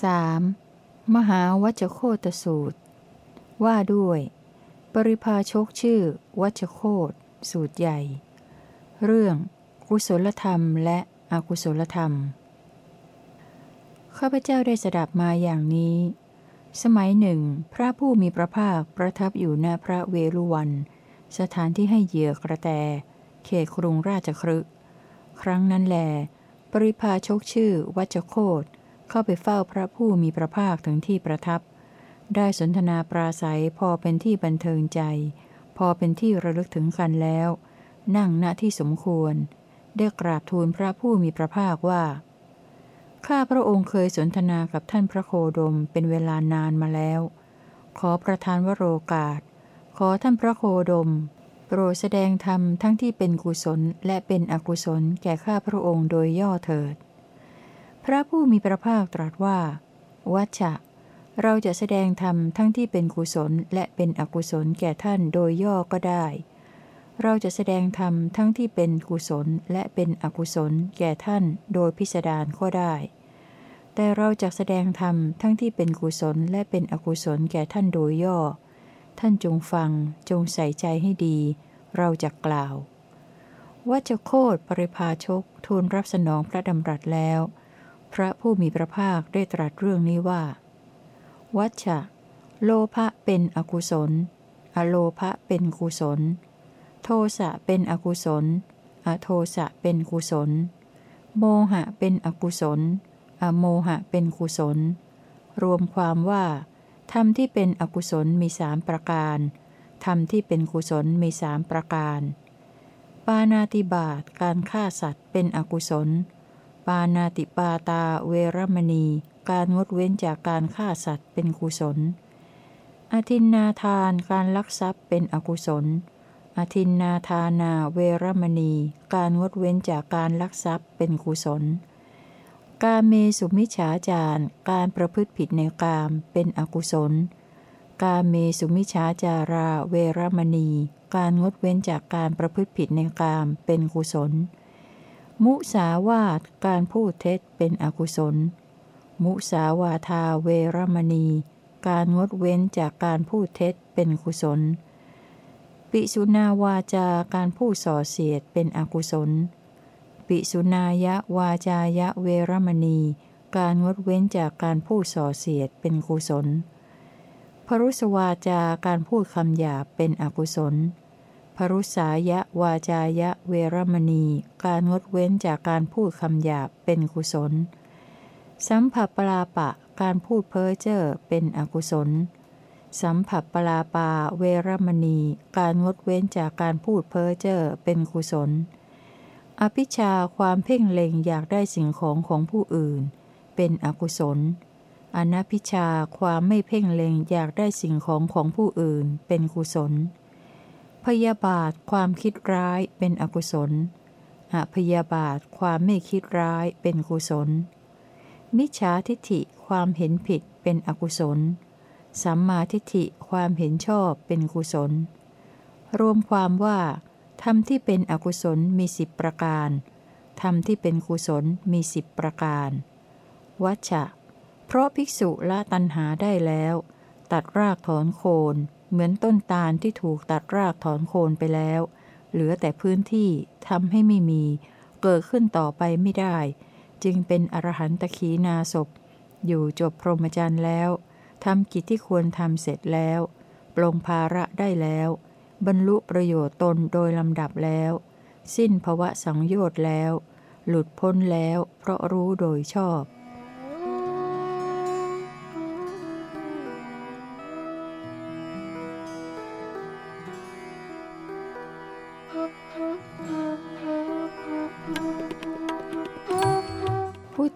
3. มหาวัจโคตสูตร ว่าด้วย ปริพาชกชื่อ วัชโคตสูตรใหญ่ เรื่องกุศลธรรมและอกุศลธรรม ข้าพเจ้าได้สดับมาอย่างนี้ สมัยหนึ่ง พระผู้มีพระภาคประทับอยู่ณพระเวรุวัน สถานที่ให้เหยื่อกระแต เขตกรุงราชครึครั้งนั้นแล ปริพาชกชื่อวัชโคต เข้าไปเฝ้าพระผู้มีพระภาคถึงที่ประทับ ได้สนทนาปราศัยพอเป็นที่บันเทิงใจ พอเป็นที่ระลึกถึงกันแล้ว นั่งณที่สมควร ได้กราบทูลพระผู้มีพระภาคว่า ข้าพระองค์เคยสนทนากับท่านพระโคดมเป็นเวลานานมาแล้ว ขอประทานวโรกาส ขอท่านพระโคดมโปรดแสดงธรรมทั้งที่เป็นกุศลและเป็นอกุศลแก่ข้าพระองค์โดยย่อเถิด พระผู้มีพระภาคตรัสว่า วัชชะ เราจะแสดงธรรมทั้งที่เป็นกุศลและเป็นอกุศลแก่ท่านโดยย่อก็ได้ เราจะแสดงธรรมทั้งที่เป็นกุศลและเป็นอกุศลแก่ท่านโดยพิสดารก็ได้ แต่เราจะแสดงธรรมทั้งที่เป็นกุศลและเป็นอกุศลแก่ท่านโดยย่อ ท่านจงฟังจงใส่ใจให้ดี เราจะกล่าวว่าจะโคดปริพาชกทูลรับสนองพระดำรัสแล้ว พระผู้มีพระภาคได้ตรัสเรื่องนี้ว่า วัชชะ โลภะเป็นอกุศล อโลภะเป็นกุศล โทสะเป็นอกุศล อโทสะเป็นกุศล โมหะเป็นอกุศล อโมหะเป็นกุศล รวมความว่าธรรมที่เป็นอกุศลมีสามประการธรรมที่เป็นกุศลมีสามประการ ปานาติบาตการฆ่าสัตว์เป็นอกุศล ปานาติปาตาเวรมณี การงดเว้นจากการฆ่าสัตว์เป็นกุศล อธินนาทานการลักทรัพย์เป็นอกุศล อธินนาทานาเวรมณี การงดเว้นจากการลักทรัพย์เป็นกุศล กาเมสุมิฉาจารการประพฤติผิดในกามเป็นอกุศล กาเมสุมิฉาจาราเวรมณี การงดเว้นจากการประพฤติผิดในกามเป็นกุศล มุสาวาทการพูดเท็จเป็นอกุศล มุสาวาทาเวรมณี การงดเว้นจากการพูดเท็จเป็นกุศล ปิสุนาวาจาการพูดส่อเสียดเป็นอกุศล ปิสุนายะวาจายะเวรมณี การงดเว้นจากการพูดส่อเสียดเป็นกุศลพรุสวาจาการพูดคำหยาบเป็นอกุศล พรุษายะวาจายะเวรมณี การงดเว้นจากการพูดคำหยาบเป็นกุศล สัมผัสปลาปะการพูดเพ้อเจ้อเป็นอกุศล สัมผัสปลาปาเวรมณี การงดเว้นจากการพูดเพ้อเจ้อเป็นกุศล อภิชาความเพ่งเล็งอยากได้สิ่งของของผู้อื่น เป็นอกุศล อนัพิชาความไม่เพ่งเล็งอยากได้สิ่งของของผู้อื่น เป็นกุศล พยาบาทความคิดร้ายเป็นอกุศลอพยาบาทความไม่คิดร้ายเป็นกุศล มิจฉาทิฏฐิความเห็นผิดเป็นอกุศล สัมมาทิฏฐิความเห็นชอบเป็นกุศล รวมความว่าธรรมที่เป็นอกุศลมีสิบประการธรรมที่เป็นกุศลมีสิบประการวัชชะ เพราะภิกษุละตัณหาได้แล้ว ตัดรากถอนโคน เหมือนต้นตาลที่ถูกตัดรากถอนโคนไปแล้ว เหลือแต่พื้นที่ทำให้ไม่มี เกิดขึ้นต่อไปไม่ได้ จึงเป็นอรหันตขีนาศพ อยู่จบพรหมจรรย์แล้วทำกิจที่ควรทำเสร็จแล้วปลงภาระได้แล้ว บรรลุประโยชน์ตนโดยลำดับแล้ว สิ้นภวะสังโยชน์แล้ว หลุดพ้นแล้ว เพราะรู้โดยชอบ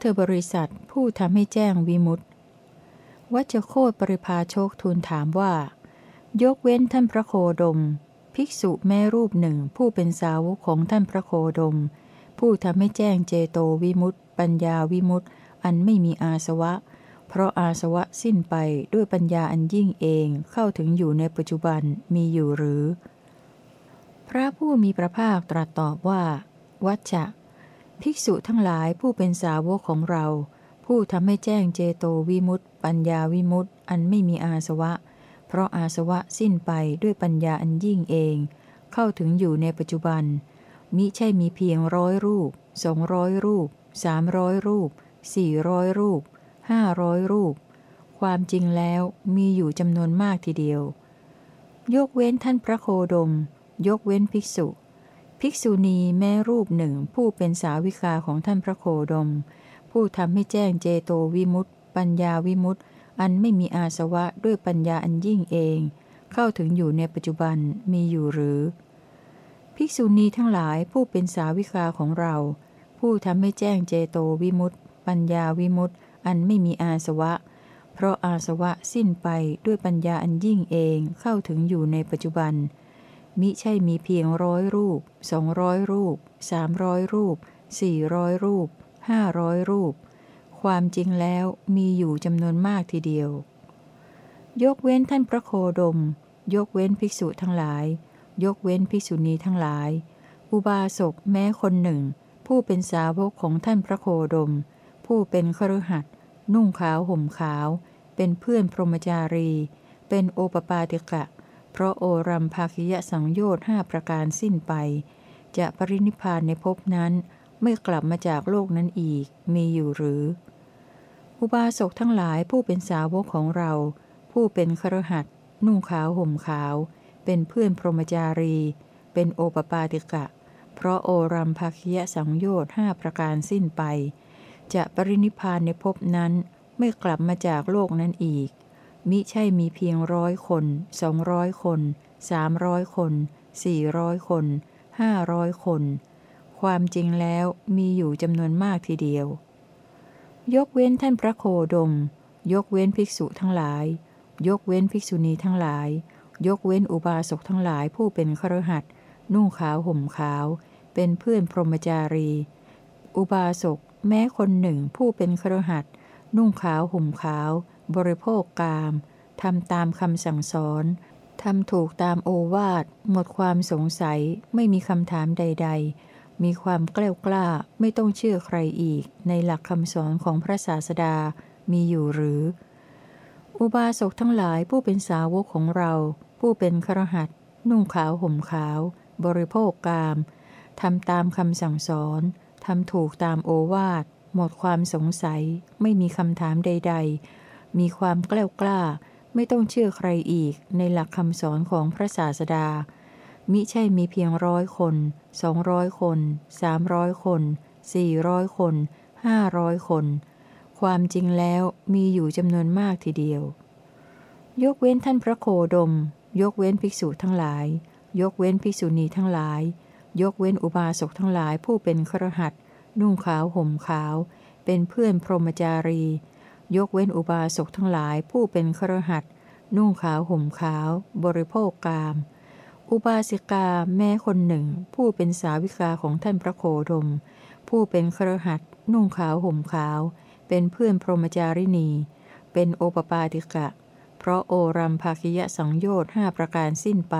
ธอบริษัทผู้ทำให้แจ้งวิมุตติวัชโคตปริพาโชคทูลถามว่า ยกเว้นท่านพระโคดม ภิกษุแม่รูปหนึ่งผู้เป็นสาวกของท่านพระโคดม ผู้ทำให้แจ้งเจโตวิมุตติ ปัญญาวิมุตติ อันไม่มีอาสวะ เพราะอาสวะสิ้นไปด้วยปัญญาอันยิ่งเองเข้าถึงอยู่ในปัจจุบันมีอยู่หรือ พระผู้มีพระภาคตรัสตอบว่า วัชชะ ภิกษุทั้งหลายผู้เป็นสาวกของเรา ผู้ทำให้แจ้งเจโตวิมุตต์ปัญญาวิมุตต์อันไม่มีอาสวะ เพราะอาสวะสิ้นไปด้วยปัญญาอันยิ่งเอง เข้าถึงอยู่ในปัจจุบัน มิใช่มีเพียงร้อยรูปสองร้อยรูปสามร้อยรูปสี่ร้อยรูปห้าร้อยรูป ความจริงแล้วมีอยู่จำนวนมากทีเดียว ยกเว้นท่านพระโคดม ยกเว้นภิกษุ ภิกษุณีแม้รูปหนึ่งผู้เป็นสาวิกาของท่านพระโคดม ผู้ทำให้แจ้งเจโตวิมุตติปัญญาวิมุตติอันไม่มีอาสวะด้วยปัญญาอันยิ่งเอง เข้าถึงอยู่ในปัจจุบันมีอยู่หรือ ภิกษุณีทั้งหลายผู้เป็นสาวิกาของเรา ผู้ทำให้แจ้งเจโตวิมุตติปัญญาวิมุตติอันไม่มีอาสวะ เพราะอาสวะสิ้นไปด้วยปัญญาอันยิ่งเองเข้าถึงอยู่ในปัจจุบัน มิใช่มีเพียงร้อยรูปสองร้อยรูปสามร้อยรูปสี่ร้อยรูปห้าร้อยรูป ความจริงแล้วมีอยู่จำนวนมากทีเดียว ยกเว้นท่านพระโคดม ยกเว้นภิกษุทั้งหลาย ยกเว้นภิกษุณีทั้งหลาย อุบาสกแม้คนหนึ่ง ผู้เป็นสาวกของท่านพระโคดม ผู้เป็นคฤหัสนุ่งขาวห่มขาว เป็นเพื่อนพรหมจารี เป็นโอปปาติกะ เพราะโอรัมภาคิยสังโยชน์ห้าประการสิ้นไป จะปรินิพานในภพนั้นไม่กลับมาจากโลกนั้นอีกมีอยู่หรือ อุบาสกทั้งหลายผู้เป็นสาวกของเรา ผู้เป็นครหัสนุ่งขาวห่มขาว เป็นเพื่อนพรหมจารี เป็นโอปปาติกะ เพราะโอรัมภาคิยสังโยชน์ห้าประการสิ้นไป จะปรินิพานในภพนั้นไม่กลับมาจากโลกนั้นอีก มิใช่มีเพียงร้อยคนสองร้อยคนสามร้อยคนสี่ร้อยคนห้าร้อยคน ความจริงแล้วมีอยู่จำนวนมากทีเดียว ยกเว้นท่านพระโคดม ยกเว้นภิกษุทั้งหลาย ยกเว้นภิกษุณีทั้งหลาย ยกเว้นอุบาสกทั้งหลายผู้เป็นครหัสถ์นุ่งขาวห่มขาว เป็นเพื่อนพรหมจารี อุบาสกแม้คนหนึ่งผู้เป็นครหัสถ์นุ่งขาวห่มขาว บริโภคกามทำตามคำสั่งสอนทำถูกตามโอวาท หมดความสงสัย ไม่มีคำถามใด ๆ มีความกล้ากล้า ไม่ต้องเชื่อใครอีก ในหลักคำสอนของพระศาสดา มีอยู่หรือ อุบาสกทั้งหลายผู้เป็นสาวกของเรา ผู้เป็นครหัสนุ่งขาวห่มขาว บริโภคกามทำตามคำสั่งสอนทำถูกตามโอวาท หมดความสงสัย ไม่มีคำถามใด ๆ มีความกล้ากล้า ไม่ต้องเชื่อใครอีกในหลักคำสอนของพระศาสดา มิใช่มีเพียงร้อยคนสองร้อยคนสามร้อยคนสี่ร้อยคนห้าร้อยคน ความจริงแล้วมีอยู่จำนวนมากทีเดียว ยกเว้นท่านพระโคดม ยกเว้นภิกษุทั้งหลาย ยกเว้นภิกษุณีทั้งหลาย ยกเว้นอุบาสกทั้งหลายผู้เป็นครหัสนุ่งขาวห่มขาว เป็นเพื่อนพรหมจารี ยกเว้นอุบาสกทั้งหลายผู้เป็นครหัสนุ่งขาวห่มขาว บริโภคกาม อุบาสิกาแม้คนหนึ่ง ผู้เป็นสาวิกาของท่านพระโคดม ผู้เป็นครหัสนุ่งขาวห่มขาว เป็นเพื่อนพรหมจารินีเป็นโอปปาติกะ เพราะโอรัมภาคิยะสังโยชน์ห้าประการสิ้นไป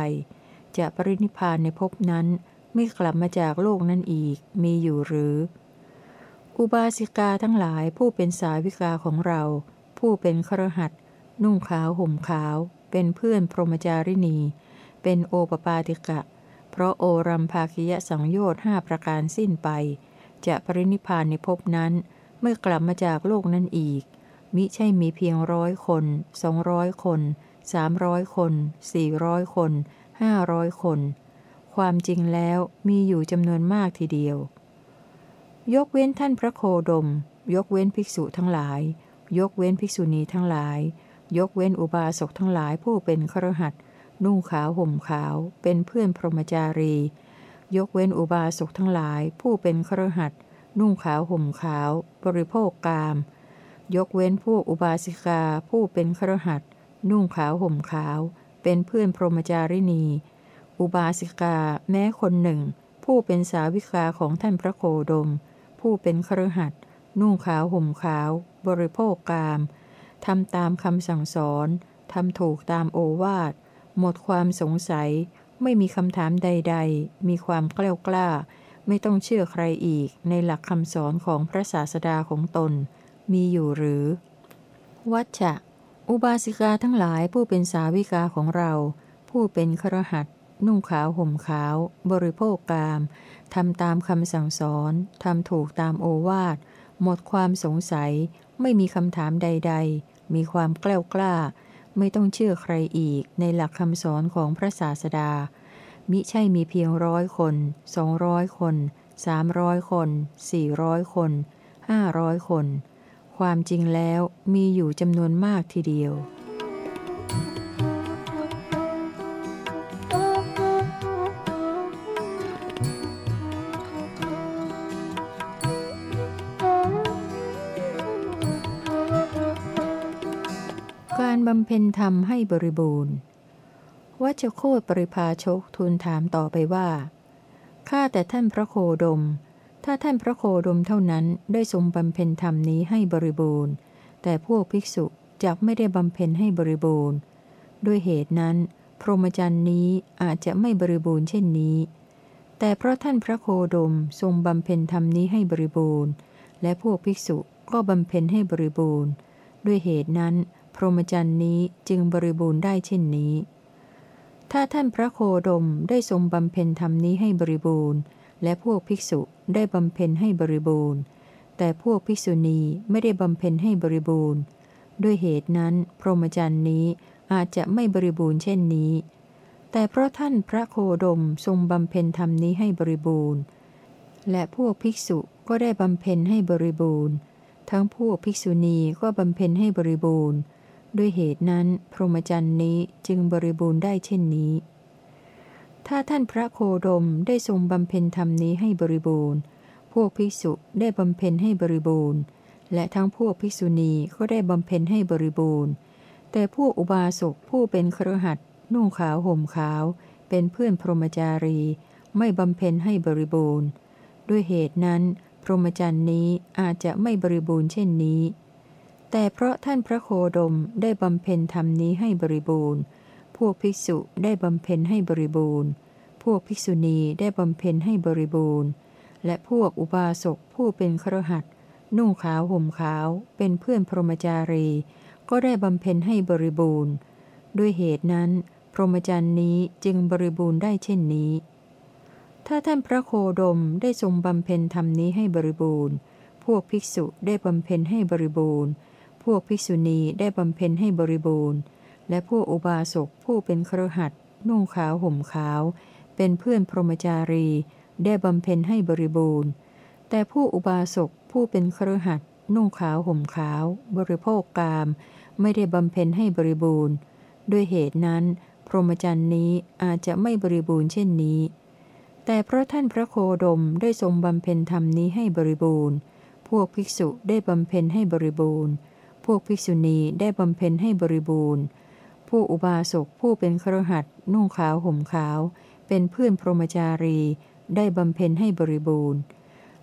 จะปรินิพานในภพนั้นไม่กลับมาจากโลกนั้นอีกมีอยู่หรือ อุบาสิกาทั้งหลายผู้เป็นสาวิกาของเรา ผู้เป็นครหัสนุ่งขาวห่มขาว เป็นเพื่อนพรหมจารินี เป็นโอปปาติกะ เพราะโอรัมภาคิยสังโยชน์ห้าประการสิ้นไป จะปรินิพานในภพนั้นไม่กลับมาจากโลกนั้นอีก มิใช่มีเพียงร้อยคนสองร้อยคนสามร้อยคนสี่ร้อยคนห้าร้อยคน ความจริงแล้วมีอยู่จำนวนมากทีเดียว ยกเว้นท่านพระโคดม ยกเว้นภิกษุทั้งหลาย ยกเว้นภิกษุณีทั้งหลาย ยกเว้นอุบาสกทั้งหลายผู้เป็นครหัสนุ่งขาวห่มขาว เป็นเพื่อนพรหมจารี ยกเว้นอุบาสกทั้งหลาย ผู้เป็นครหัสนุ่งขาวห่มขาว บริโภคกาม ยกเว้นพวกอุบาสิกาผู้เป็นครหัสนุ่งขาวห่มขาว เป็นเพื่อนพรหมจารินี อุบาสิกาแม้คนหนึ่ง ผู้เป็นสาวิกาของท่านพระโคดม ผู้เป็นครหัสนุ่งขาวห่มขาว บริโภคกามทำตามคำสั่งสอนทำถูกตามโอวาท หมดความสงสัย ไม่มีคำถามใด ๆ มีความกล้ากล้า ไม่ต้องเชื่อใครอีกในหลักคำสอนของพระศาสดาของตน มีอยู่หรือ วัชชะ อุบาสิกาทั้งหลายผู้เป็นสาวิกาของเรา ผู้เป็นครหัสนุ่งขาวห่มขาว บริโภคกาม ทำตามคำสั่งสอน ทำถูกตามโอวาท หมดความสงสัย ไม่มีคำถามใด ๆ มีความกล้ากล้า ไม่ต้องเชื่อใครอีกในหลักคำสอนของพระศาสดา มิใช่มีเพียงร้อยคนสองร้อยคนสามร้อยคนสี่ร้อยคนห้าร้อยคน ความจริงแล้วมีอยู่จำนวนมากทีเดียว บำเพ็ญธรรมให้บริบูรณ์วัชโคตปริภาชกทูลถามต่อไปว่า ข้าแต่ท่านพระโคดม ถ้าท่านพระโคดมเท่านั้นได้ทรงบำเพ็ญธรรมนี้ให้บริบูรณ์ แต่พวกภิกษุจักไม่ได้บำเพ็ญให้บริบูรณ์ ด้วยเหตุนั้น พรหมจรรย์นี้อาจจะไม่บริบูรณ์เช่นนี้ แต่เพราะท่านพระโคดมทรงบำเพ็ญธรรมนี้ให้บริบูรณ์ และพวกภิกษุก็บำเพ็ญให้บริบูรณ์ ด้วยเหตุนั้น พรหมจรรย์นี้จึงบริบูรณ์ได้เช่นนี้ ถ้าท่านพระโคดมได้ทรงบำเพ็ญธรรมนี้ให้บริบูรณ์ และพวกภิกษุได้บำเพ็ญให้บริบูรณ์ แต่พวกภิกษุณีไม่ได้บำเพ็ญให้บริบูรณ์ ด้วยเหตุนั้น พรหมจรรย์นี้อาจจะไม่บริบูรณ์เช่นนี้ แต่เพราะท่านพระโคดมทรงบำเพ็ญธรรมนี้ให้บริบูรณ์ และพวกภิกษุก็ได้บำเพ็ญให้บริบูรณ์ ทั้งพวกภิกษุณีก็บำเพ็ญให้บริบูรณ์ ด้วยเหตุนั้น พรหมจรรย์นี้จึงบริบูรณ์ได้เช่นนี้ ถ้าท่านพระโคดมได้ทรงบำเพ็ญธรรมนี้ให้บริบูรณ์ พวกภิกษุได้บำเพ็ญให้บริบูรณ์ และทั้งพวกภิกษุณีก็ได้บำเพ็ญให้บริบูรณ์ แต่พวกอุบาสกผู้เป็นครหัสนุ่งขาวห่มขาว เป็นเพื่อนพรหมจารี ไม่บำเพ็ญให้บริบูรณ์ ด้วยเหตุนั้น พรหมจรรย์นี้อาจจะไม่บริบูรณ์เช่นนี้ แต่เพราะท่านพระโคดมได้บำเพ็ญธรรมนี้ให้บริบูรณ์ พวกภิกษุได้บำเพ็ญให้บริบูรณ์ พวกภิกษุณีได้บำเพ็ญให้บริบูรณ์ และพวกอุบาสกผู้เป็นครหัสนุ่งขาวห่มขาว เป็นเพื่อนพรหมจารี ก็ได้บำเพ็ญให้บริบูรณ์ ด้วยเหตุนั้น พรหมจรรย์นี้จึงบริบูรณ์ได้เช่นนี้ ถ้าท่านพระโคดมได้ทรงบำเพ็ญธรรมนี้ให้บริบูรณ์ พวกภิกษุได้บำเพ็ญให้บริบูรณ์ พวกภิกษุณีได้บำเพ็ญให้บริบูรณ์ และพวกอุบาสกผู้เป็นครหัสนุ่งขาวห่มขาว เป็นเพื่อนพรหมจารี ได้บำเพ็ญให้บริบูรณ์ แต่ผู้อุบาสกผู้เป็นครหัสนุ่งขาวห่มขาว บริโภคกาม ไม่ได้บำเพ็ญให้บริบูรณ์ ด้วยเหตุนั้น พรหมจรรย์นี้อาจจะไม่บริบูรณ์เช่นนี้ แต่เพราะท่านพระโคดมได้ทรงบำเพ็ญธรรมนี้ให้บริบูรณ์ พวกภิกษุได้บำเพ็ญให้บริบูรณ์ พวกภิกษุณีได้บำเพ็ญให้บริบูรณ์ ผู้อุบาสกผู้เป็นครหัสนุ่งขาวห่มขาว เป็นเพื่อนพรหมจารี ได้บำเพ็ญให้บริบูรณ์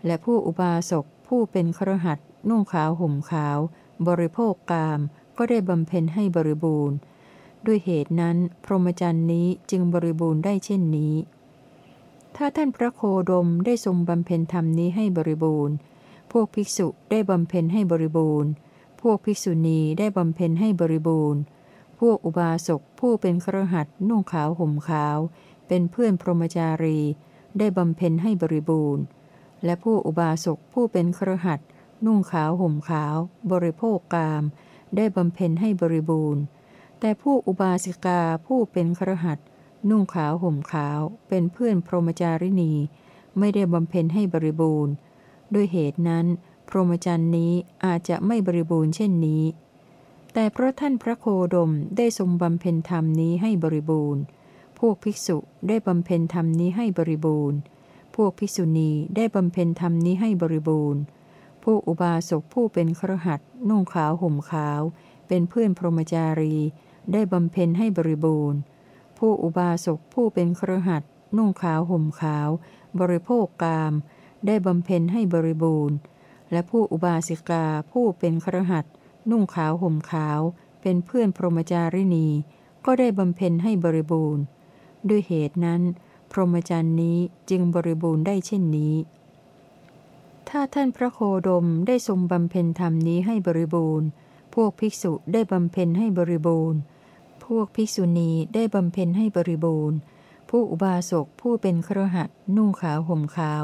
และผู้อุบาสกผู้เป็นครหัสนุ่งขาวห่มขาว บริโภคกาม ก็ได้บำเพ็ญให้บริบูรณ์ ด้วยเหตุนั้น พรหมจรรย์นี้จึงบริบูรณ์ได้เช่นนี้ ถ้าท่านพระโคดมได้ทรงบำเพ็ญธรรมนี้ให้บริบูรณ์ พวกภิกษุได้บำเพ็ญให้บริบูรณ์ พวกภิกษุณีได้บำเพ็ญให้บริบูรณ์ พวกอุบาสกผู้เป็นครหัสนุ่งขาวห่มขาว เป็นเพื่อนพรหมจารี ได้บำเพ็ญให้บริบูรณ์ และผู้อุบาสกผู้เป็นครหัสนุ่งขาวห่มขาว บริโภคกาม ได้บำเพ็ญให้บริบูรณ์ แต่ผู้อุบาสิกาผู้เป็นครหัสนุ่งขาวห่มขาว เป็นเพื่อนพรหมจารินีไม่ได้บำเพ็ญให้บริบูรณ์ ด้วยเหตุนั้น รหมจรรย์นี้อาจจะไม่บริบูรณ์เช่นนี้ แต่เพราะท่านพระโคดมได้ทรงบำเพ็ญธรรมนี้ให้บริบูรณ์ พวกภิกษุได้บำเพ็ญธรรมนี้ให้บริบูรณ์ พวกภิกษุณีได้บำเพ็ญธรรมนี้ให้บริบูรณ์พวกอุบาสกผู้เป็นครหัสนุ่งขาวห่มขาว เป็นเพื่อนพรหมจารี ได้บำเพ็ญให้บริบูรณ์ ผู้อุบาสกผู้เป็นครหัสนุ่งขาวห่มขาว บริโภคกาม ได้บำเพ็ญให้บริบูรณ์ และผู้อุบาสิกาผู้เป็นครหัสนุ่งขาวห่มขาว เป็นเพื่อนพรหมจารินี ก็ได้บำเพ็ญให้บริบูรณ์ ด้วยเหตุนั้น พรหมจรรย์นี้จึงบริบูรณ์ได้เช่นนี้ ถ้าท่านพระโคดมได้ทรงบำเพ็ญธรรมนี้ให้บริบูรณ์ พวกภิกษุได้บำเพ็ญให้บริบูรณ์ พวกภิกษุณีได้บำเพ็ญให้บริบูรณ์ ผู้อุบาสกผู้เป็นครหัสนุ่งขาวห่มขาว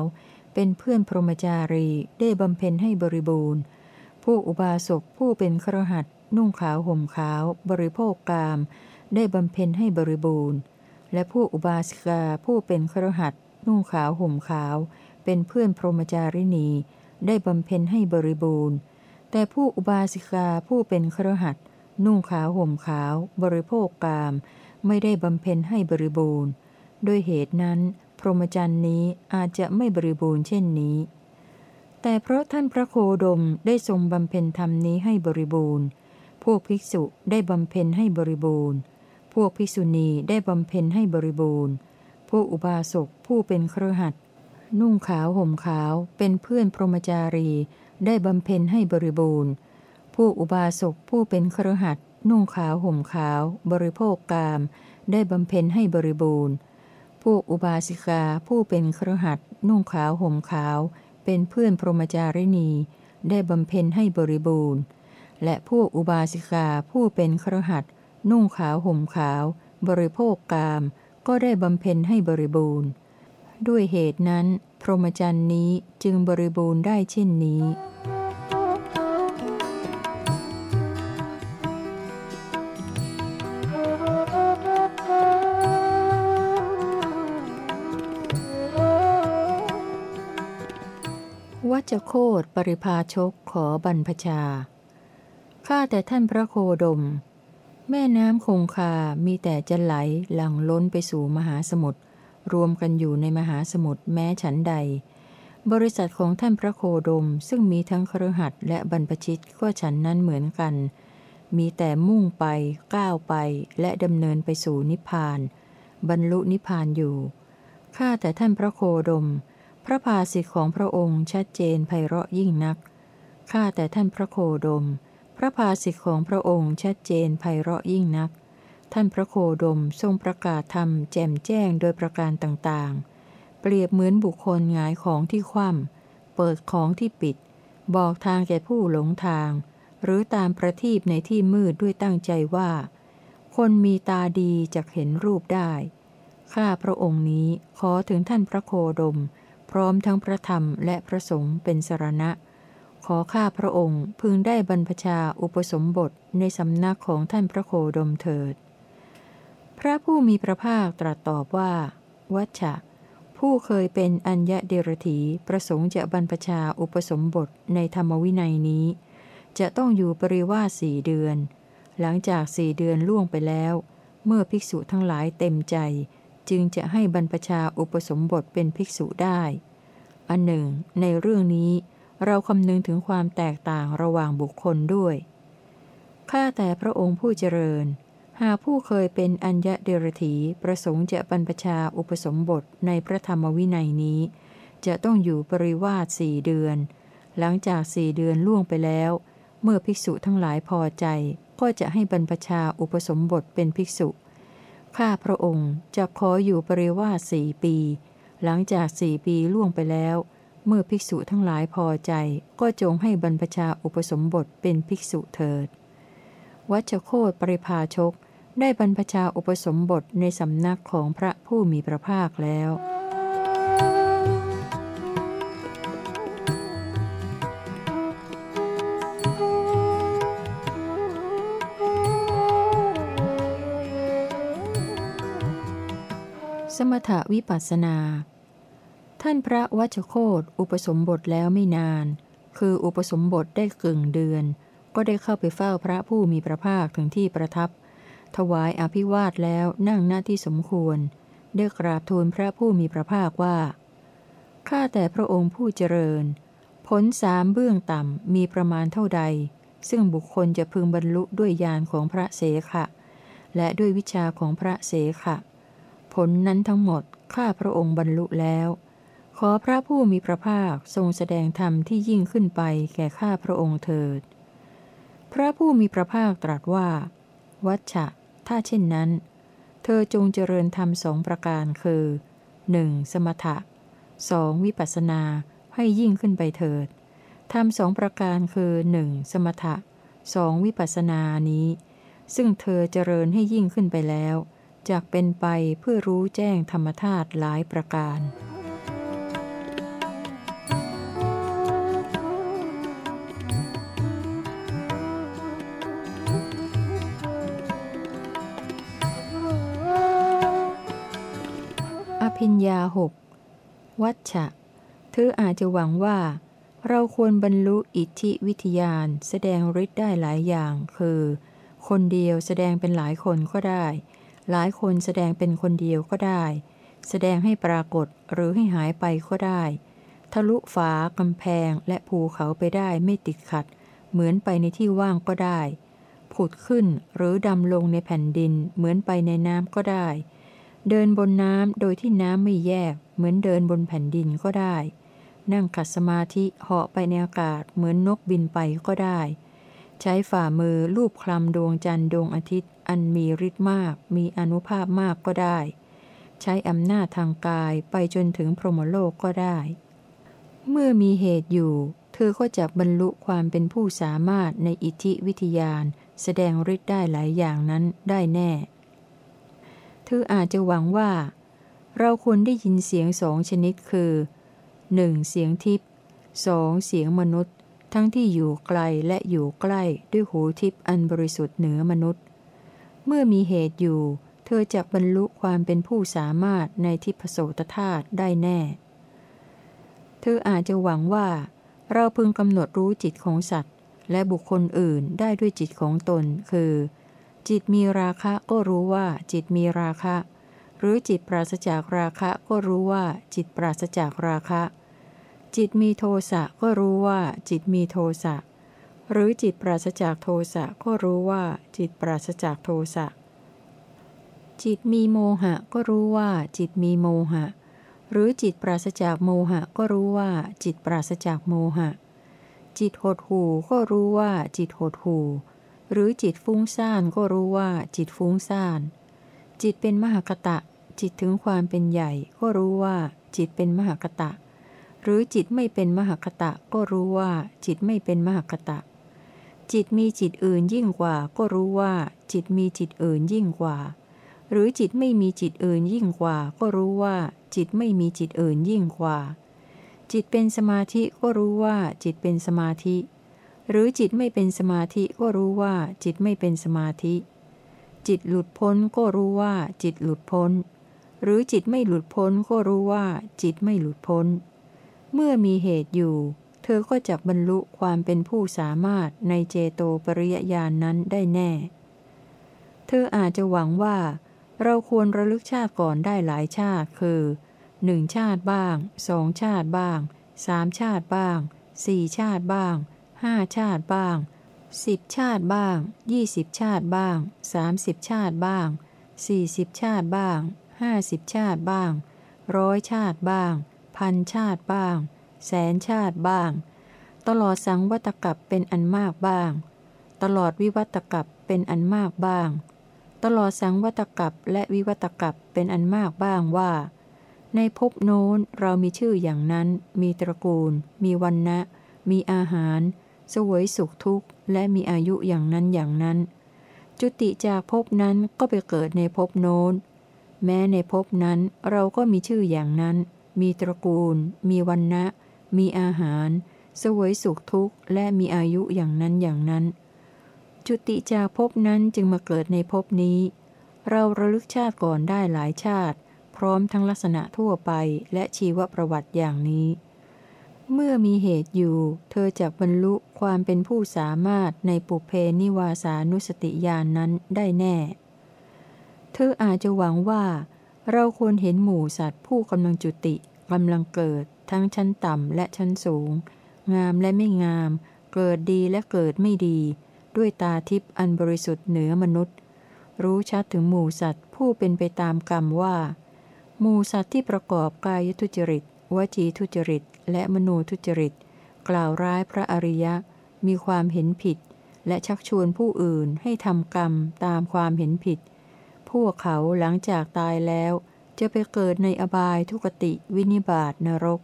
เป็นเพื่อนพรหมจารีได้บำเพ็ญให้บริบูรณ์ ผู้อุบาสกผู้เป็นครหัสนุ่งขาวห่มขาว บริโภคกาม ได้บำเพ็ญให้บริบูรณ์ และผู้อุบาสิกาผู้เป็นครหัสนุ่งขาวห่มขาว เป็นเพื่อนพรหมจารินีได้บำเพ็ญให้บริบูรณ์ แต่ผู้อุบาสิกาผู้เป็นครหัสนุ่งขาวห่มขาว บริโภคกาม ไม่ได้บำเพ็ญให้บริบูรณ์ ด้วยเหตุนั้น พรหมจรรย์นี้อาจจะไม่บริบูรณ์เช่นนี้ แต่เพราะท่านพระโคดมได้ทรงบำเพ็ญธรรมนี้ให้บริบูรณ์ พวกภิกษุได้บำเพ็ญให้บริบูรณ์ พวกภิกษุณีได้บำเพ็ญให้บริบูรณ์ พวกอุบาสกผู้เป็นเครือขัดนุ่งขาวห่มขาวเป็นเพื่อนพรหมจารี ได้บำเพ็ญให้บริบูรณ์ ผู้อุบาสกผู้เป็นเครือขัดนุ่งขาวห่มขาว บริโภคกาม ได้บำเพ็ญให้บริบูรณ์ ผู้อุบาสิกาผู้เป็นครหัสนุ่งขาวห่มขาว เป็นเพื่อนพรหมจารินีได้บำเพ็ญให้บริบูรณ์ และผู้อุบาสิกาผู้เป็นครหัสนุ่งขาวห่มขาว บริโภคกาม ก็ได้บำเพ็ญให้บริบูรณ์ ด้วยเหตุนั้น พรหมจรรย์นี้จึงบริบูรณ์ได้เช่นนี้ วัจโคตปริพาชกขอบรรพชา ข้าแต่ท่านพระโคดม แม่น้ำคงคา มีแต่จะไหลหลั่งล้นไปสู่มหาสมุทร รวมกันอยู่ในมหาสมุทรแม้ฉันใด บริษัทของท่านพระโคดมซึ่งมีทั้งครหัสและบรรพชิตก็ฉันนั้นเหมือนกัน มีแต่มุ่งไป ก้าวไป และดำเนินไปสู่นิพพาน บรรลุนิพพานอยู่ ข้าแต่ท่านพระโคดม พระภาสิทธิของพระองค์ชัดเจนไพเราะยิ่งนัก ข้าแต่ท่านพระโคดม พระภาสิทธิของพระองค์ชัดเจนไพเราะยิ่งนัก ท่านพระโคดมทรงประกาศธรรมแจ่มแจ้งโดยประการต่างๆ เปรียบเหมือนบุคคลหงายของที่คว่ำเปิดของที่ปิด บอกทางแก่ผู้หลงทาง หรือตามประทีปในที่มืดด้วยตั้งใจว่า คนมีตาดีจะเห็นรูปได้ ข้าพระองค์นี้ขอถึงท่านพระโคดม พร้อมทั้งพระธรรมและพระสงฆ์เป็นสรณะ ขอข้าพระองค์พึงได้บรรพชาอุปสมบทในสำนักของท่านพระโคดมเถิด พระผู้มีพระภาคตรัสตอบว่า วัชชะ ผู้เคยเป็นอัญญเดรถีประสงค์จะบรรพชาอุปสมบทในธรรมวินัยนี้ จะต้องอยู่ปริวาสสี่เดือน หลังจากสี่เดือนล่วงไปแล้ว เมื่อภิกษุทั้งหลายเต็มใจ จึงจะให้บรรพชาอุปสมบทเป็นภิกษุได้ อันหนึ่ง ในเรื่องนี้เราคำนึงถึงความแตกต่างระหว่างบุคคลด้วย ข้าแต่พระองค์ผู้เจริญ หากผู้เคยเป็นอัญญเดรถีประสงค์จะบรรพชาอุปสมบทในพระธรรมวินัยนี้ จะต้องอยู่ปริวาสสี่เดือน หลังจากสี่เดือนล่วงไปแล้ว เมื่อภิกษุทั้งหลายพอใจ ก็จะให้บรรพชาอุปสมบทเป็นภิกษุ ข้าพระองค์จะขออยู่ปริวาสสี่ปี หลังจากสี่ปีล่วงไปแล้ว เมื่อภิกษุทั้งหลายพอใจ ก็จงให้บรรพชาอุปสมบทเป็นภิกษุเถิด วัชโคตปริภาชก ได้บรรพชาอุปสมบทในสำนักของพระผู้มีพระภาคแล้ว สมถวิปัสนา ท่านพระวัชโคตอุปสมบทแล้วไม่นาน คืออุปสมบทได้กึ่งเดือน ก็ได้เข้าไปเฝ้าพระผู้มีพระภาคถึงที่ประทับ ถวายอภิวาทแล้วนั่งหน้าที่สมควร ได้กราบทูลพระผู้มีพระภาคว่า ข้าแต่พระองค์ผู้เจริญ ผลสามเบื้องต่ำมีประมาณเท่าใด ซึ่งบุคคลจะพึงบรรลุด้วยญาณของพระเสขะ และด้วยวิชาของพระเสขะ ผลนั้นทั้งหมดข้าพระองค์บรรลุแล้ว ขอพระผู้มีพระภาคทรงแสดงธรรมที่ยิ่งขึ้นไปแก่ข้าพระองค์เถิด พระผู้มีพระภาคตรัสว่า วัชชะ ถ้าเช่นนั้น เธอจงเจริญธรรมสองประการคือ 1. สมถะ 2. วิปัสนาให้ยิ่งขึ้นไปเถิดทำสองประการคือหนึ่งสมถะสองวิปัสนานี้ ซึ่งเธอเจริญให้ยิ่งขึ้นไปแล้ว จากเป็นไปเพื่อรู้แจ้งธรรมธาตุหลายประการ อภิญญาหกวัชชะเธออาจจะหวังว่า เราควรบรรลุอิทธิวิทยานแสดงฤทธิ์ได้หลายอย่าง คือ คนเดียวแสดงเป็นหลายคนก็ได้ หลายคนแสดงเป็นคนเดียวก็ได้ แสดงให้ปรากฏหรือให้หายไปก็ได้ ทะลุฝากำแพงและภูเขาไปได้ไม่ติดขัด เหมือนไปในที่ว่างก็ได้ ผุดขึ้นหรือดำลงในแผ่นดินเหมือนไปในน้ำก็ได้ เดินบนน้ำโดยที่น้ำไม่แยก เหมือนเดินบนแผ่นดินก็ได้ นั่งขัดสมาธิเหาะไปในอากาศเหมือนนกบินไปก็ได้ ใช้ฝ่ามือลูบคลำดวงจันทร์ดวงอาทิตย์ อันมีฤทธิ์มาก มีอนุภาพมากก็ได้ ใช้อำนาจทางกายไปจนถึงพรหมโลกก็ได้ เมื่อมีเหตุอยู่ เธอก็จะบรรลุความเป็นผู้สามารถในอิทธิวิทยาน แสดงฤทธิ์ได้หลายอย่างนั้นได้แน่ เธออาจจะหวังว่า เราควรได้ยินเสียงสองชนิดคือ 1. เสียงทิพย์สองเสียงมนุษย์ทั้งที่อยู่ไกลและอยู่ใกล้ด้วยหูทิพย์อันบริสุทธิ์เหนือมนุษย์ เมื่อมีเหตุอยู่ เธอจะบรรลุความเป็นผู้สามารถในทิพโสตธาตุได้แน่ เธออาจจะหวังว่า เราพึงกำหนดรู้จิตของสัตว์ และบุคคลอื่นได้ด้วยจิตของตน คือ จิตมีราคะก็รู้ว่าจิตมีราคะ หรือจิตปราศจากราคะก็รู้ว่าจิตปราศจากราคะ จิตมีโทสะก็รู้ว่าจิตมีโทสะ หรือจิตปราศจากโทสะก็รู้ว่าจิตปราศจากโทสะ จิตมีโมหะก็รู้ว่าจิตมีโมหะ หรือจิตปราศจากโมหะก็รู้ว่าจิตปราศจากโมหะ จิตหดหูก็รู้ว่าจิตหดหูหรือจิตฟุ้งซ่านก็รู้ว่าจิตฟุ้งซ่าน จิตเป็นมหกตะ จิตถึงความเป็นใหญ่ก็รู้ว่าจิตเป็นมหกตะ หรือจิตไม่เป็นมหคตะก็รู้ว่าจิตไม่เป็นมหคตะ จิตมีจิตอื่นยิ่งกว่า ก็รู้ว่า จิตมีจิตอื่นยิ่งกว่า หรือจิตไม่มีจิตอื่นยิ่งกว่า ก็รู้ว่า จิตไม่มีจิตอื่นยิ่งกว่า จิตเป็นสมาธิก็รู้ว่า จิตเป็นสมาธิ หรือจิตไม่เป็นสมาธิก็รู้ว่า จิตไม่เป็นสมาธิ จิตหลุดพ้นก็รู้ว่า จิตหลุดพ้น หรือจิตไม่หลุดพ้นก็รู้ว่า จิตไม่หลุดพ้น เมื่อมีเหตุอยู่ อก็จะบรรลุความเป็นผู้สามารถในเจโตปริยญาณนนั้นได้แน่ เธออาจจะหวังว่า เราควรระลึกชาติก่อนได้หลายชาติคือหนึ่งชาติบ้างสองชาติบ้างสามชาติบ้างสี่ชาติบ้างห้าชาติบ้างสิบชาติบ้างยี่สิบชาติบ้างสามสิบชาติบ้างสี่สิบชาติบ้างห้าสิบชาติบ้างร้อยชาติบ้าง พันชาติบ้าง แสนชาติบ้าง ตลอดสังวัตกับเป็นอันมากบ้าง ตลอดวิวัตกับเป็นอันมากบ้าง ตลอดสังวัตกับและวิวัตกับเป็นอันมากบ้างว่า ในภพโน้นเรามีชื่ออย่างนั้น มีตระกูล มีวันนะมีอาหาร สวยสุขทุกข์ และมีอายุอย่างนั้นอย่างนั้น จุติจากภพนั้นก็ไปเกิดในภพโน้น แม้ในภพนั้นเราก็มีชื่ออย่างนั้น มีตระกูล มีวันนะ มีอาหารสวยสุขทุกข์ และมีอายุอย่างนั้นอย่างนั้น จุติจากภพนั้นจึงมาเกิดในภพนี้ เราระลึกชาติก่อนได้หลายชาติ พร้อมทั้งลักษณะทั่วไปและชีวประวัติอย่างนี้ เมื่อมีเหตุอยู่ เธอจะบรรลุความเป็นผู้สามารถในปุเพนิวาสานุสติญาณนนั้นได้แน่ เธออาจจะหวังว่าเราควรเห็นหมู่สัตว์ผู้กำลังจุติกำลังเกิด ทั้งชั้นต่ำและชั้นสูง งามและไม่งาม เกิดดีและเกิดไม่ดี ด้วยตาทิพย์อันบริสุทธิ์เหนือมนุษย์ รู้ชัดถึงหมู่สัตว์ผู้เป็นไปตามกรรมว่า หมู่สัตว์ที่ประกอบกายทุจริต วจีทุจริต และมโนทุจริต กล่าวร้ายพระอริยะ มีความเห็นผิด และชักชวนผู้อื่นให้ทำกรรมตามความเห็นผิด พวกเขาหลังจากตายแล้วจะไปเกิดในอบายทุกติวินิบาตนรก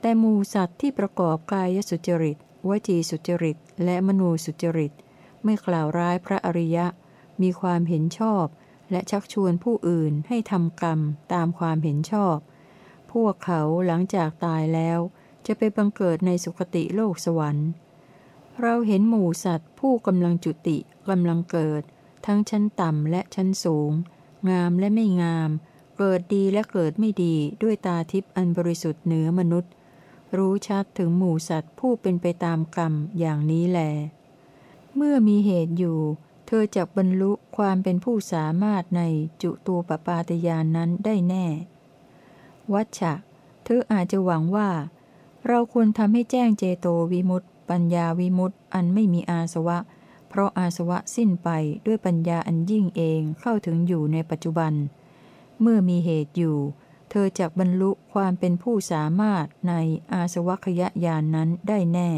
แต่หมูสัตว์ที่ประกอบกายสุจริต วจีสุจริต และมนูสุจริต ไม่กล่าวร้ายพระอริยะ มีความเห็นชอบ และชักชวนผู้อื่นให้ทำกรรมตามความเห็นชอบ พวกเขาหลังจากตายแล้ว จะไปบังเกิดในสุคติโลกสวรรค์ เราเห็นหมูสัตว์ ผู้กำลังจุติกำลังเกิด ทั้งชั้นต่ำและชั้นสูง งามและไม่งาม เกิดดีและเกิดไม่ดีด้วยตาทิพย์อันบริสุทธิ์เหนือมนุษย์ รู้ชัดถึงหมู่สัตว์ผู้เป็นไปตามกรรมอย่างนี้แล เมื่อมีเหตุอยู่ เธอจะบรรลุความเป็นผู้สามารถในจุตูปปาตยานนั้นได้แน่ วัชชะ เธออาจจะหวังว่า เราควรทำให้แจ้งเจโตวิมุตต์ปัญญาวิมุตต์อันไม่มีอาสวะ เพราะอาสวะสิ้นไปด้วยปัญญาอันยิ่งเองเข้าถึงอยู่ในปัจจุบัน เมื่อมีเหตุอยู่เเธอจะบรรลุความเป็นผู้สามารถในอาสวัคยญาณนนั้นได้แน่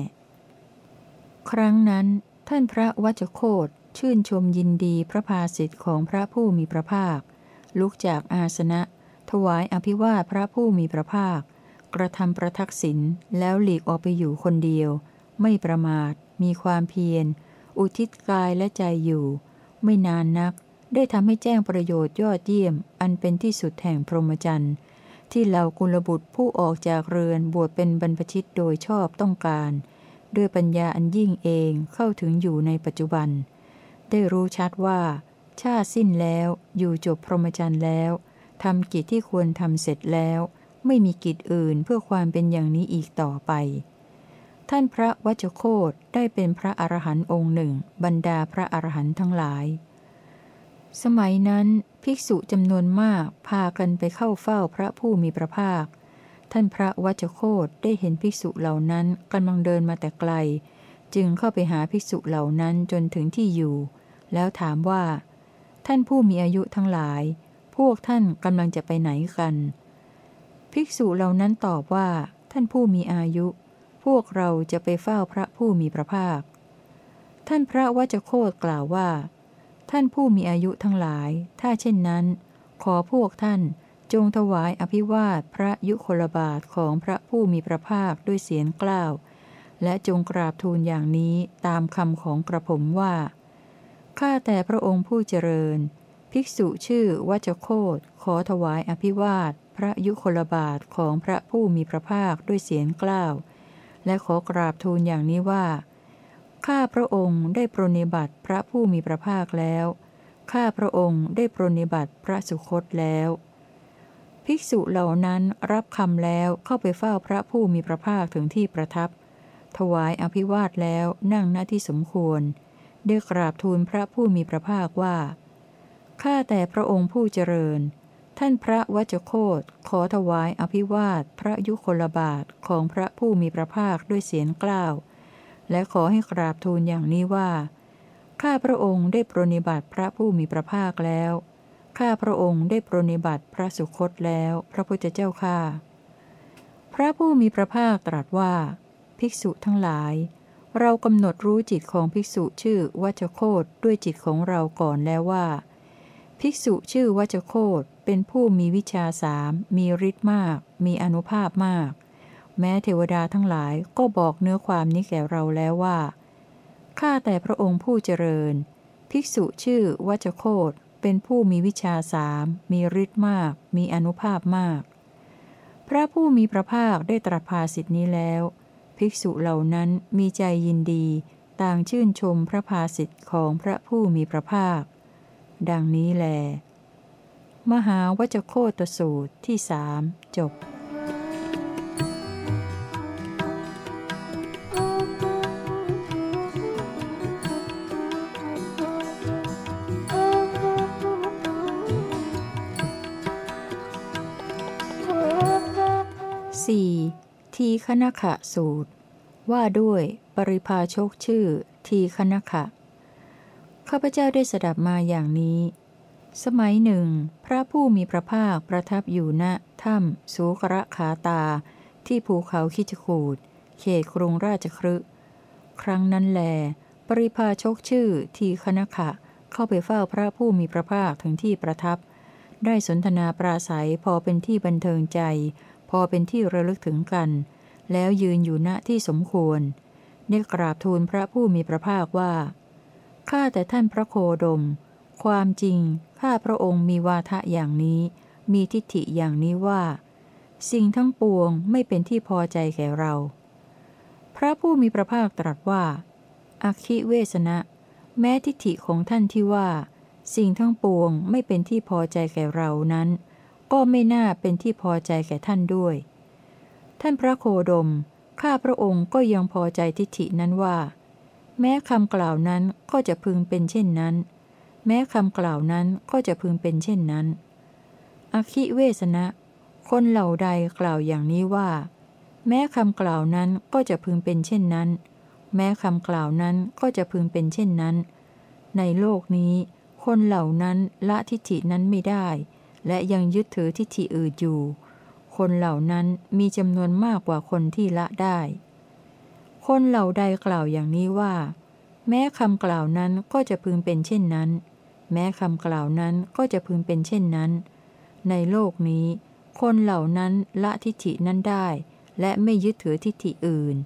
ครั้งนั้น ท่านพระวัจโคตชื่นชมยินดีพระภาสิทธิ์ของพระผู้มีพระภาค ลุกจากอาสนะ ถวายอภิวาพระผู้มีพระภาค กระทำประทักษิณแล้วหลีกออกไปอยู่คนเดียว ไม่ประมาท มีความเพียร อุทิศกายและใจอยู่ ไม่นานนัก ได้ทำให้แจ้งประโยชน์ยอดเยี่ยม อันเป็นที่สุดแห่งพรหมจรรย์ที่เหล่ากุลบุตรผู้ออกจากเรือนบวชเป็นบรรพชิตโดยชอบต้องการ ด้วยปัญญาอันยิ่งเองเข้าถึงอยู่ในปัจจุบัน ได้รู้ชัดว่า ชาสิ้นแล้วอยู่จบพรหมจรรย์แล้วทำกิจที่ควรทำเสร็จแล้ว ไม่มีกิจอื่นเพื่อความเป็นอย่างนี้อีกต่อไป ท่านพระวัจโคตได้เป็นพระอรหันต์องค์หนึ่ง บรรดาพระอรหันต์ทั้งหลาย สมัยนั้นภิกษุจำนวนมากพากันไปเข้าเฝ้าพระผู้มีพระภาค ท่านพระวัจโคตได้เห็นภิกษุเหล่านั้นกำลังเดินมาแต่ไกล จึงเข้าไปหาภิกษุเหล่านั้นจนถึงที่อยู่ แล้วถามว่า ท่านผู้มีอายุทั้งหลาย พวกท่านกำลังจะไปไหนกัน ภิกษุเหล่านั้นตอบว่า ท่านผู้มีอายุ พวกเราจะไปเฝ้าพระผู้มีพระภาค ท่านพระวัจโคตกล่าวว่า ท่านผู้มีอายุทั้งหลาย ถ้าเช่นนั้น ขอพวกท่านจงถวายอภิวาทพระยุคลบาทของพระผู้มีพระภาคด้วยเสียงกล้าว และจงกราบทูลอย่างนี้ตามคำของกระผมว่า ข้าแต่พระองค์ผู้เจริญ ภิกษุชื่อวัจโคตขอถวายอภิวาทพระยุคลบาทของพระผู้มีพระภาคด้วยเสียงกล้าว และขอกราบทูลอย่างนี้ว่า ข้าพระองค์ได้ปรนิบัติพระผู้มีพระภาคแล้ว ข้าพระองค์ได้ปรนิบัติพระสุคตแล้ว ภิกษุเหล่านั้นรับคำแล้วเข้าไปเฝ้าพระผู้มีพระภาคถึงที่ประทับ ถวายอภิวาทแล้วนั่งหน้าที่สมควร ได้กราบทูลพระผู้มีพระภาคว่า ข้าแต่พระองค์ผู้เจริญ ท่านพระวจโคตขอถวายอภิวาทพระยุคลบาทของพระผู้มีพระภาคด้วยเสียงกล้าว และขอให้กราบทูลอย่างนี้ว่า ข้าพระองค์ได้ปรนิบัติพระผู้มีพระภาคแล้ว ข้าพระองค์ได้ปรนิบัติพระสุคตแล้ว พระพุทธเจ้าข้าพระผู้มีพระภาคตรัสว่า ภิกษุทั้งหลาย เรากำหนดรู้จิตของภิกษุชื่อวัชโคตด้วยจิตของเราก่อนแล้วว่า ภิกษุชื่อวัชโคตเป็นผู้มีวิชาสามมีฤทธิ์มาก มีอนุภาพมาก แม้เทวดาทั้งหลายก็บอกเนื้อความนี้แก่เราแล้วว่า ข้าแต่พระองค์ผู้เจริญ ภิกษุชื่อวัจโคตเป็นผู้มีวิชาสาม มีฤทธิ์มาก มีอนุภาพมาก พระผู้มีพระภาคได้ตรัสภาสิทธินี้แล้ว ภิกษุเหล่านั้นมีใจยินดี ต่างชื่นชมพระภาสิทธิ์ของพระผู้มีพระภาค ดังนี้แล มหาวัจโคตสูตรที่สามจบ ทีคณขะสูตร ว่าด้วยปริพาชกชื่อ ทีคณขะ ข้าพเจ้าได้สดับมาอย่างนี้ สมัยหนึ่ง พระผู้มีพระภาคประทับอยู่ณถ้ำสุกระขาตา ที่ภูเขาคิจคูดเขตกรุงราชครึครั้งนั้นแล ปริพาชกชื่อ ทีคณขะ เข้าไปเฝ้าพระผู้มีพระภาคถึงที่ประทับ ได้สนทนาปราศัยพอเป็นที่บันเทิงใจ พอเป็นที่ระลึกถึงกัน แล้วยืนอยู่ณที่สมควรได้กราบทูลพระผู้มีพระภาคว่า ข้าแต่ท่านพระโคดม ความจริง ข้าพระองค์มีวาทะอย่างนี้ มีทิฏฐิอย่างนี้ว่า สิ่งทั้งปวงไม่เป็นที่พอใจแก่เรา พระผู้มีพระภาคตรัสว่าอัคิเวสนะ แม้ทิฏฐิของท่านที่ว่า สิ่งทั้งปวงไม่เป็นที่พอใจแก่เรานั้น ก็ไม่น่าเป็นที่พอใจแก่ท่านด้วย ท่านพระโคดม ข้าพระองค์ก็ยังพอใจทิฏฐินั้นว่า แม้คำกล่าวนั้นก็จะพึงเป็นเช่นนั้น แม้คำกล่าวนั้นก็จะพึงเป็นเช่นนั้น อคิเวสนะ คนเหล่าใดกล่าวอย่างนี้ว่า แม้คำกล่าวนั้นก็จะพึงเป็นเช่นนั้น แม้คำกล่าวนั้นก็จะพึงเป็นเช่นนั้น ในโลกนี้ คนเหล่านั้นละทิฏฐินั้นไม่ได้ และยังยึดถือทิฏฐิอื่นอยู่ คนเหล่านั้นมีจำนวนมากกว่าคนที่ละได้ คนเหล่าใดกล่าวอย่างนี้ว่า แม้คำกล่าวนั้นก็จะพึงเป็นเช่นนั้น แม้คำกล่าวนั้นก็จะพึงเป็นเช่นนั้น ในโลกนี้ คนเหล่านั้นละทิฏฐินั้นได้ และไม่ยึดถือทิฏฐิอื่น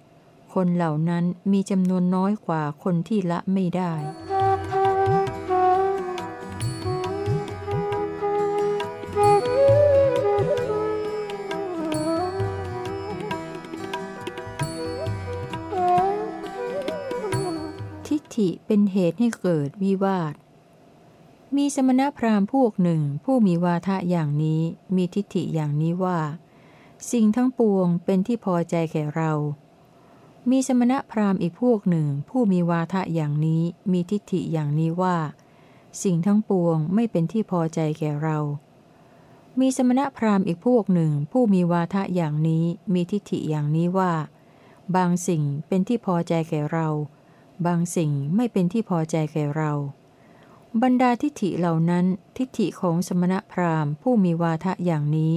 คนเหล่านั้นมีจำนวนน้อยกว่าคนที่ละไม่ได้ ฐิเป็นเหตุให้เกิดวิวาท มีสมณพราหมณ์พวกหนึ่งผู้มีวาทะอย่างนี้มีทิฏฐิอย่างนี้ว่า สิ่งทั้งปวงเป็นที่พอใจแก่เรา มีสมณพราหมณ์อีกพวกหนึ่ง ผู้มีวาทะอย่างนี้มีทิฏฐิอย่างนี้ว่า สิ่งทั้งปวงไม่เป็นที่พอใจแก่เรา มีสมณพราหมณ์อีกพวกหนึ่ง ผู้มีวาทะอย่างนี้มีทิฏฐิอย่างนี้ว่า บางสิ่งเป็นที่พอใจแก่เรา บางสิ่งไม่เป็นที่พอใจแก่เรา บรรดาทิฏฐิเหล่านั้นทิฏฐิของสมณพราหมณ์ ผู้มีวาทะอย่างนี้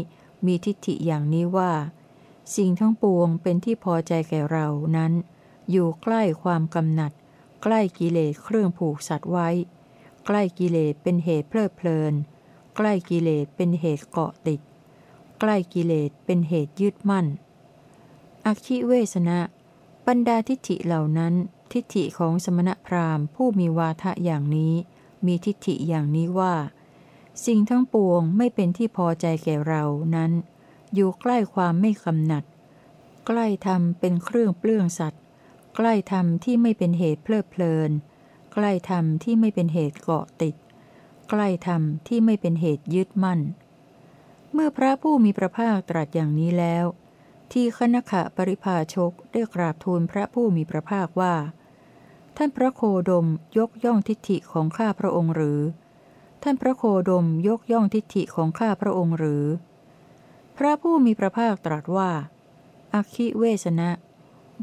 มีทิฏฐิอย่างนี้ว่า สิ่งทั้งปวงเป็นที่พอใจแก่เรานั้น อยู่ใกล้ความกำหนัด ใกล้กิเลสเครื่องผูกสัตว์ไว้ ใกล้กิเลสเป็นเหตุเพลิดเพลิน ใกล้กิเลสเป็นเหตุเกาะติด ใกล้กิเลสเป็นเหตุยึดมั่นอคิเวสนะบรรดาทิฏฐิเหล่านั้น ทิฏฐิของสมณพราหมณ์ผู้มีวาทะอย่างนี้ มีทิฏฐิอย่างนี้ว่า สิ่งทั้งปวงไม่เป็นที่พอใจแก่เรานั้น อยู่ใกล้ความไม่กำหนัด ใกล้ธรรมเป็นเครื่องเปลื้องสัตว์ ใกล้ธรรมที่ไม่เป็นเหตุเพลิดเพลิน ใกล้ธรรมที่ไม่เป็นเหตุเกาะติด ใกล้ธรรมที่ไม่เป็นเหตุยึดมั่น เมื่อพระผู้มีพระภาคตรัสอย่างนี้แล้วที่คณขะปริภาชกได้กราบทูลพระผู้มีพระภาคว่า ท่านพระโคดมยกย่องทิฏฐิของข้าพระองค์หรือ ท่านพระโคดมยกย่องทิฏฐิของข้าพระองค์หรือ พระผู้มีพระภาคตรัสว่าอคิเวสนะ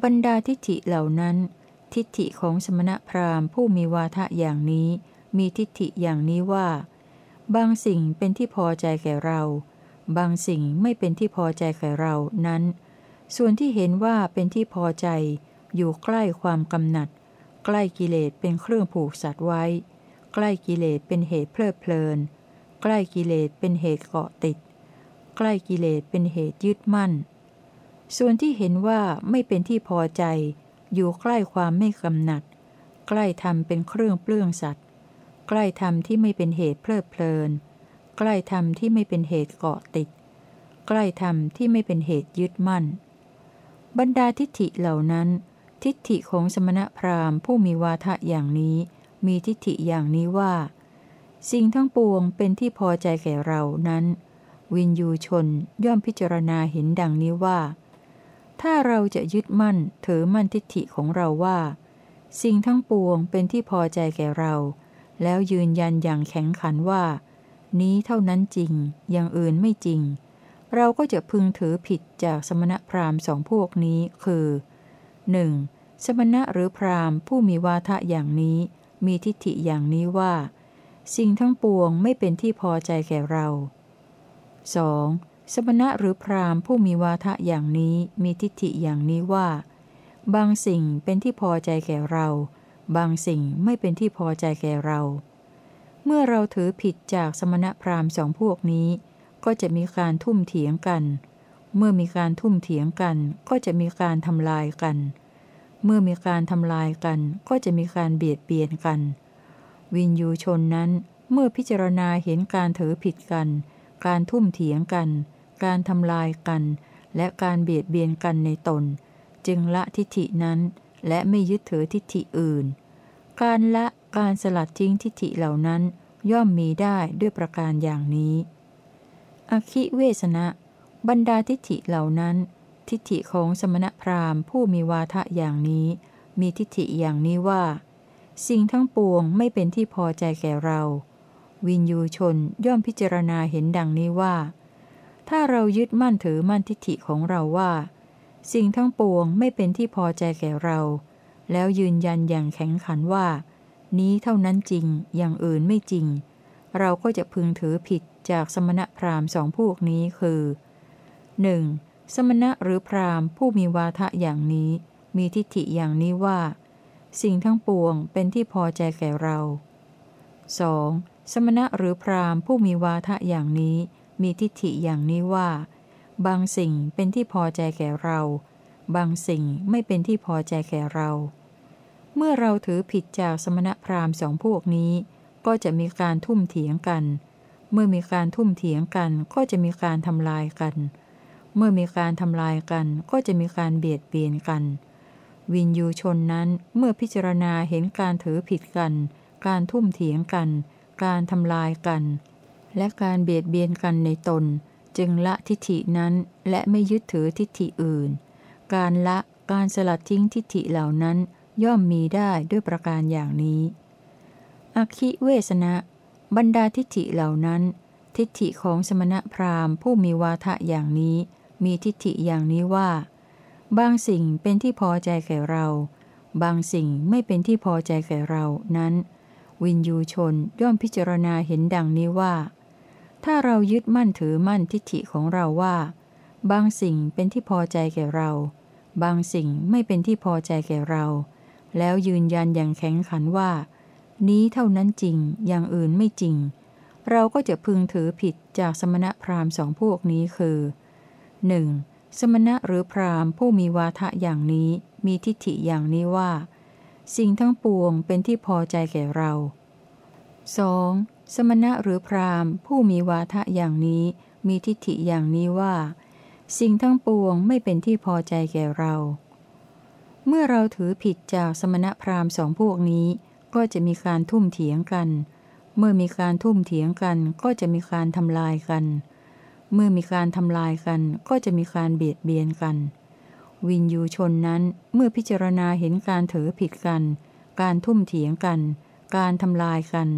บรรดาทิฏฐิเหล่านั้น ทิฏฐิของสมณพราหมณ์ผู้มีวาทะอย่างนี้ มีทิฏฐิอย่างนี้ว่า บางสิ่งเป็นที่พอใจแก่เรา บางสิ่งไม่เป็นที่พอใจแก่เรานั้น ส่วนที่เห็นว่าเป็นที่พอใจ อยู่ใกล้ความกำหนัด ใกล้กิเลสเป็นเครื่องผูกสัตว์ไว้ ใกล้กิเลสเป็นเหตุเพลิดเพลิน ใกล้กิเลสเป็นเหตุเกาะติด ใกล้กิเลสเป็นเหตุยึดมั่น ส่วนที่เห็นว่าไม่เป็นที่พอใจ อยู่ใกล้ความไม่กำหนัด ใกล้ธรรมเป็นเครื่องเปลื้องสัตว์ ใกล้ธรรมที่ไม่เป็นเหตุเพลิดเพลิน ใกล้ธรรมที่ไม่เป็นเหตุเกาะติด ใกล้ธรรมที่ไม่เป็นเหตุยึดมั่น บรรดาทิฏฐิเหล่านั้น ทิฏฐิของสมณพราหมณ์ผู้มีวาทะอย่างนี้ มีทิฏฐิอย่างนี้ว่า สิ่งทั้งปวงเป็นที่พอใจแก่เรานั้น วินยูชนย่อมพิจารณาเห็นดังนี้ว่า ถ้าเราจะยึดมั่นถือมั่นทิฏฐิของเราว่า สิ่งทั้งปวงเป็นที่พอใจแก่เรา แล้วยืนยันอย่างแข็งขันว่า นี้เท่านั้นจริง อย่างอื่นไม่จริง เราก็จะพึงถือผิดจากสมณพราหมณ์สองพวกนี้คือ 1. สมณะหรือพราหมณ์ผู้มีวาทะอย่างนี้ มีทิฏฐิอย่างนี้ว่า สิ่งทั้งปวงไม่เป็นที่พอใจแก่เรา 2. สมณะหรือพราหมณ์ผู้มีวาทะอย่างนี้มีทิฏฐิอย่างนี้ว่า บางสิ่งเป็นที่พอใจแก่เรา บางสิ่งไม่เป็นที่พอใจแก่เรา เมื่อเราถือผิดจากสมณะพราหมณ์สองพวกนี้ ก็จะมีการทุ่มเถียงกัน เมื่อมีการทุ่มเถียงกันก็จะมีการทำลายกัน เมื่อมีการทำลายกันก็จะมีการเบียดเบียนกัน วินยูชนนั้นเมื่อพิจารณาเห็นการถือผิดกัน การทุ่มเถียงกัน การทำลายกัน และการเบียดเบียนกันในตน จึงละทิฏฐินั้น และไม่ยึดถือทิฏฐิอื่น การละการสลัดทิ้งทิฏฐิเหล่านั้นย่อมมีได้ด้วยประการอย่างนี้ อคิเวสนะ บรรดาทิฏฐิเหล่านั้น ทิฏฐิของสมณพราหมณ์ผู้มีวาทะอย่างนี้ มีทิฏฐิอย่างนี้ว่า สิ่งทั้งปวงไม่เป็นที่พอใจแก่เรา วินยูชนย่อมพิจารณาเห็นดังนี้ว่า ถ้าเรายึดมั่นถือมั่นทิฏฐิของเราว่า สิ่งทั้งปวงไม่เป็นที่พอใจแก่เรา แล้วยืนยันอย่างแข็งขันว่า นี้เท่านั้นจริงอย่างอื่นไม่จริง เราก็จะพึงถือผิดจากสมณพราหมณ์สองพวกนี้คือ 1. สมณะหรือพราหมณ์ผู้มีวาทะอย่างนี้ มีทิฏฐิอย่างนี้ว่า สิ่งทั้งปวงเป็นที่พอใจแก่เรา 2. สมณะหรือพราหมณ์ผู้มีวาทะอย่างนี้ มีทิฏฐิอย่างนี้ว่า บางสิ่งเป็นที่พอใจแก่เรา บางสิ่งไม่เป็นที่พอใจแก่เรา เมื่อเราถือผิดจากสมณพราหมณ์สองพวกนี้ ก็จะมีการทุ่มเถียงกัน เมื่อมีการทุ่มเถียงกันก็จะมีการทำลายกัน เมื่อมีการทำลายกันก็จะมีการเบียดเบียนกัน วินยูชนนั้นเมื่อพิจารณาเห็นการถือผิดกัน การทุ่มเถียงกัน การทำลายกัน และการเบียดเบียนกันในตน จึงละทิฏฐินั้นและไม่ยึดถือทิฏฐิอื่น การละการสลัดทิ้งทิฏฐิเหล่านั้นย่อมมีได้ด้วยประการอย่างนี้ อคิเวสนะ บรรดาทิฏฐิเหล่านั้น ทิฏฐิของสมณพราหมณ์ผู้มีวาทะอย่างนี้ มีทิฏฐิอย่างนี้ว่า บางสิ่งเป็นที่พอใจแก่เรา บางสิ่งไม่เป็นที่พอใจแก่เรานั้น วินยูชนย่อมพิจารณาเห็นดังนี้ว่า ถ้าเรายึดมั่นถือมั่นทิฏฐิของเราว่า บางสิ่งเป็นที่พอใจแก่เรา บางสิ่งไม่เป็นที่พอใจแก่เรา แล้วยืนยันอย่างแข็งขันว่า นี้เท่านั้นจริงอย่างอื่นไม่จริงเราก็จะพึงถือผิดจากสมณพราหมณ์สองพวกนี้คือ หนึ่งสมณะหรือพราหมณ์ผู้มีวาทะอย่างนี้มีทิฏฐิอย่างนี้ว่า สิ่งทั้งปวงเป็นที่พอใจแก่เรา 2. สมณะหรือพราหมณ์ ผู้มีวาทะอย่างนี้มีทิฏฐิอย่างนี้ว่า สิ่งทั้งปวงไม่เป็นที่พอใจแก่เรา เมื่อเราถือผิดจากสมณะพราหมณ์สองพวกนี้ ก็จะมีการทุ่มเถียงกัน เมื่อมีการทุ่มเถียงกันก็จะมีการทำลายกัน เมื่อมีการทำลายกันก็จะมีการเบียดเบียนกัน วินยูชนนั้นเมื่อพิจารณาเห็นการเถือผิดกัน การทุ่มเถียงกัน การทำลายกัน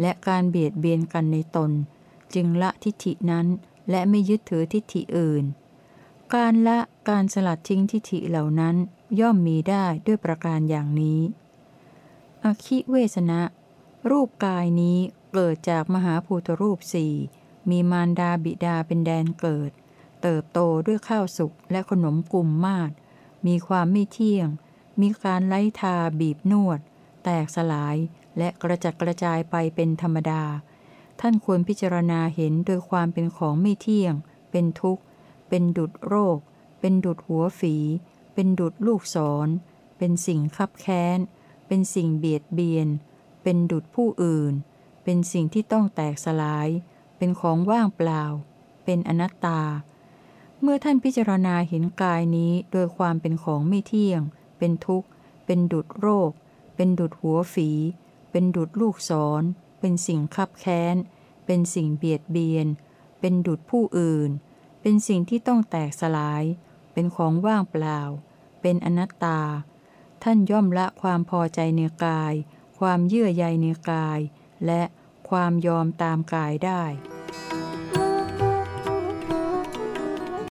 และการเบียดเบียนกันในตน จึงละทิฏฐินั้นและไม่ยึดถือทิฏฐิอื่น การละการสลัดทิ้งทิฏฐิเหล่านั้นย่อมมีได้ด้วยประการอย่างนี้ อคิเวสนะ รูปกายนี้เกิดจากมหาภูตรูปสี่ มีมารดาบิดาเป็นแดนเกิด เติบโตด้วยข้าวสุกและขนมกลุ่มมาดมีความไม่เที่ยง มีการไล่ทาบีบนวด แตกสลายและกระจัดกระจายไปเป็นธรรมดา ท่านควรพิจารณาเห็นโดยความเป็นของไม่เที่ยง เป็นทุกข์ เป็นดุดโรค เป็นดุดหัวฝี เป็นดุดลูกศร เป็นสิ่งคับแค้น เป็นสิ่งเบียดเบียน เป็นดุดผู้อื่น เป็นสิ่งที่ต้องแตกสลาย เป็นของว่างเปล่า เป็นอนัตตา เมื่อท่านพิจารณาเห็นกายนี้โดยความเป็นของไม่เที่ยง เป็นทุกข์ เป็นดุดโรค เป็นดุดหัวฝี เป็นดุดลูกศร เป็นสิ่งคับแค้น เป็นสิ่งเบียดเบียน เป็นดุดผู้อื่น เป็นสิ่งที่ต้องแตกสลาย เป็นของว่างเปล่า เป็นอนัตตา ท่านย่อมละความพอใจในกาย ความเยื่อใยในกาย และ ความยอมตามกายได้